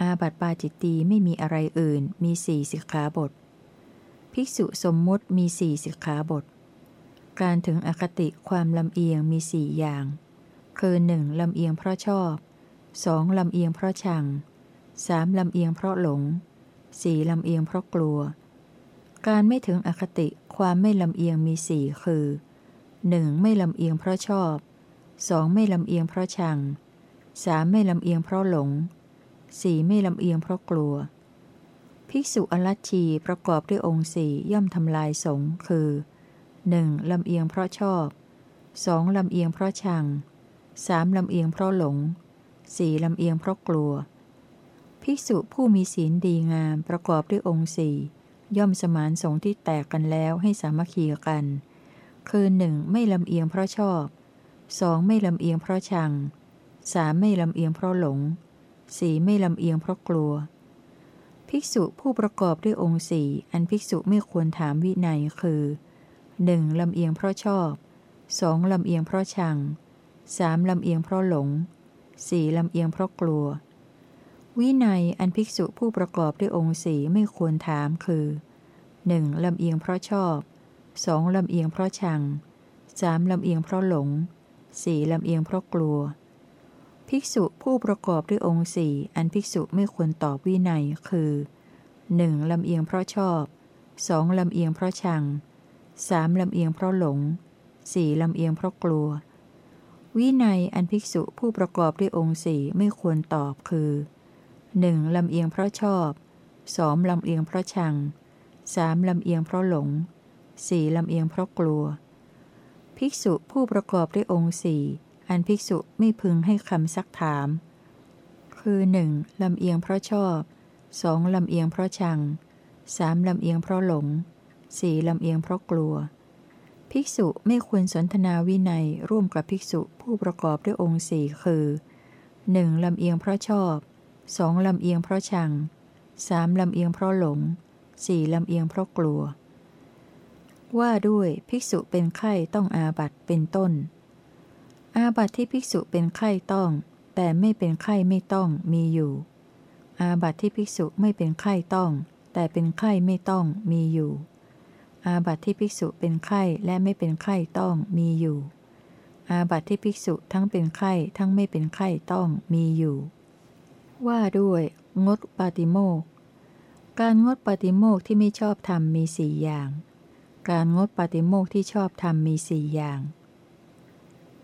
Speaker 1: อาบัติปาจิตตีไม่มีอะไรอื่น มีสี่สิกขาบท ภิกษุสมมุติมีสี่สิกขาบท การถึงอคติความลำเอียงมีสี่อย่าง คือหนึ่งลำเอียงเพราะชอบสองลำเอียงเพราะชังสามลำเอียงเพราะหลงสี่ลำเอียงเพราะกลัว การไม่ถึงอคติความไม่ลำเอียงมีสี่คือ 1. ไม่ลำเอียงเพราะชอบ 2. ไม่ลำเอียงเพราะชัง 3. ไม่ลำเอียงเพราะหลง 4. ไม่ลำเอียงเพราะกลัว ภิกษุอรัชชีประกอบด้วยองค์สี่ย่อมทำลายสงฆ์คือ 1. ลำเอียงเพราะชอบ 2. ลำเอียงเพราะชัง 3. ลำเอียงเพราะหลง 4. ลำเอียงเพราะกลัว ภิกษุผู้มีศีลดีงามประกอบด้วยองค์สี่ย่อมสมานสงฆ์ที่แตกกันแล้วให้สามัคคีกัน คือหนึ่งไม่ลำเอียงเพราะชอบ 2. ไม่ลำเอียงเพราะชัง 3. ไม่ลำเอียงเพราะหลง 4. ไม่ลำเอียงเพราะกลัว ภิกษุผู้ประกอบด้วยองค์สี่อันภิกษุไม่ควรถามวินัยคือ 1. ลำเอียงเพราะชอบ 2. ลำเอียงเพราะชัง 3. ลำเอียงเพราะหลง 4. ลำเอียงเพราะกลัว วินัยอันภิกษุผู้ประกอบด้วยองค์สี่ไม่ควรถามคือ 1. ลำเอียงเพราะชอบ 2. ลำเอียงเพราะชัง 3. ลำเอียงเพราะหลง 4. ลำเอียงเพราะกลัว ภิกษุผู้ประกอบด้วยองค์สี่อันภิกษุไม่ควรตอบวินัยคือ 1. ลำเอียงเพราะชอบ 2. ลำเอียงเพราะชัง 3. ลำเอียงเพราะหลง 4. ลำเอียงเพราะกลัว วินัยอันภิกษุผู้ประกอบด้วยองค์สี่ไม่ควรตอบคือ 1. ลำเอียงเพราะชอบ 2. ลำเอียงเพราะชัง 3. ลำเอียงเพราะหลง 4. ลำเอียงเพราะกลัว ภิกษุผู้ประกอบด้วยองค์สี่อันภิกษุไม่พึงให้คำซักถาม คือ 1. ลำเอียงเพราะชอบ 2. ลำเอียงเพราะชัง 3. ลำเอียงเพราะหลง 4. ลำเอียงเพราะกลัว ภิกษุไม่ควรสนทนาวินัยร่วมกับภิกษุผู้ประกอบด้วยองค์สี่คือ 1. ลำเอียงเพราะชอบ 2. ลำเอียงเพราะชัง 3. ลำเอียงเพราะหลง 4. ลำเอียงเพราะกลัว ว่าด้วยภิกษุเป็นไข้ต้องอาบัตเป็นต้น อาบัตที่ภิกษุเป็นไข้ต้อง แต่ไม่เป็นไข้ไม่ต้องมีอยู่ อาบัตที่ภิกษุไม่เป็นไข้ต้อง แต่เป็นไข้ไม่ต้องมีอยู่ อาบัตที่ภิกษุเป็นไข้และไม่เป็นไข้ต้องมีอยู่ อาบัตที่ภิกษุทั้งเป็นไข้ทั้งไม่เป็นไข้ต้องมีอยู่ ว่าด้วย งดปาติโมกการงดปาติโมกที่ไม่ชอบธรรมมีสี่อย่าง การงดปาติโมกข์ที่ชอบธรรมมีสี่อย่าง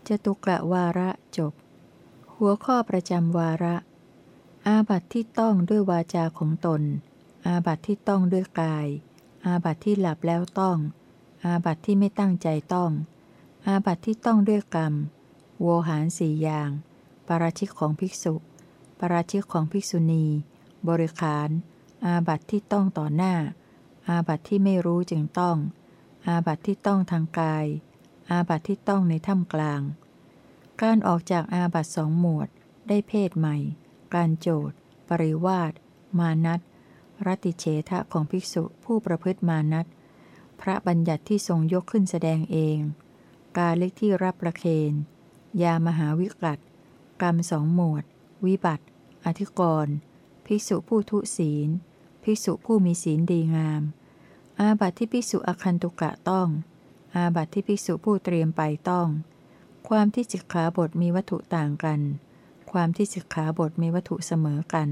Speaker 1: จตุกะวาระจบ หัวข้อประจำวาระ อาบัติที่ต้องด้วยวาจาของตน อาบัติที่ต้องด้วยกาย อาบัติที่หลับแล้วต้อง อาบัติที่ไม่ตั้งใจต้อง อาบัติที่ต้องด้วยกรรม โวหารสี่อย่าง ปราชิกของภิกษุ ปราชิกของภิกษุณี บริขาร อาบัติที่ต้องต่อหน้า อาบัติที่ไม่รู้จึงต้อง อาบัติที่ต้องทางกาย อาบัติที่ต้องในถ้ำกลาง การออกจากอาบัติสองหมวด ได้เพศใหม่ การโจทย์ปริวาสมานัตรติเฉทะของภิกษุผู้ประพฤติมานัตพระบัญญัติที่ทรงยกขึ้นแสดงเอง กาเล็กที่รับประเคนยามหาวิกัตกรรมสองหมวด วิบัติ อธิกร ภิกษุผู้ทุศีล ภิกษุผู้มีศีลดีงาม อาบัติที่ภิกษุอคันตุกะต้อง อาบัติที่ภิกษุผู้เตรียมไปต้อง ความที่สิกขาบทมีวัตถุต่างกัน ความที่สิกขาบทมีวัตถุเสมอกัน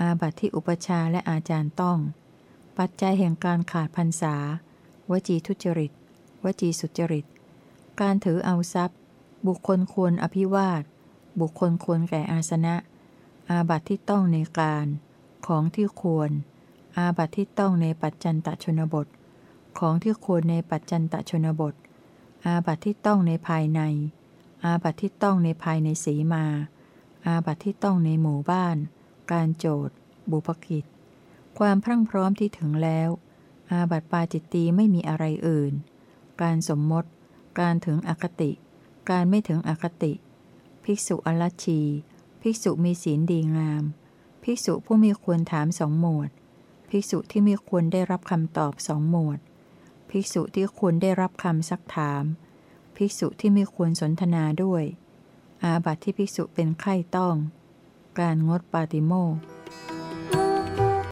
Speaker 1: อาบัติที่อุปชาและอาจารย์ต้อง ปัจจัยแห่งการขาดพรรษาวจีทุจริต วจีสุจริต การถือเอาทรัพย์ บุคคลควรอภิวาท บุคคลควรแก่อาสนะ อาบัติที่ต้องในการ ของที่ควร อาบัติที่ต้องในปัจจันตชนบท ของที่ควรในปัจจันตชนบท อาบัติที่ต้องในภายใน อาบัติที่ต้องในภายในสีมา อาบัติที่ต้องในหมู่บ้าน การโจทย์ บุพกิจ ความพรั่งพร้อมที่ถึงแล้ว อาบัติปาจิตตีไม่มีอะไรอื่น การสมมติ การถึงอคติ การไม่ถึงอคติ ภิกษุอลัชชี ภิกษุมีศีลดีงาม ภิกษุผู้มีควรถามสองหมวด ภิกษุที่ไม่ควรได้รับคำตอบสองหมวด ภิกษุที่ควรได้รับคำซักถาม ภิกษุที่ไม่ควรสนทนาด้วย อาบัติที่ภิกษุเป็นไข้ต้อง การงดปาติโมก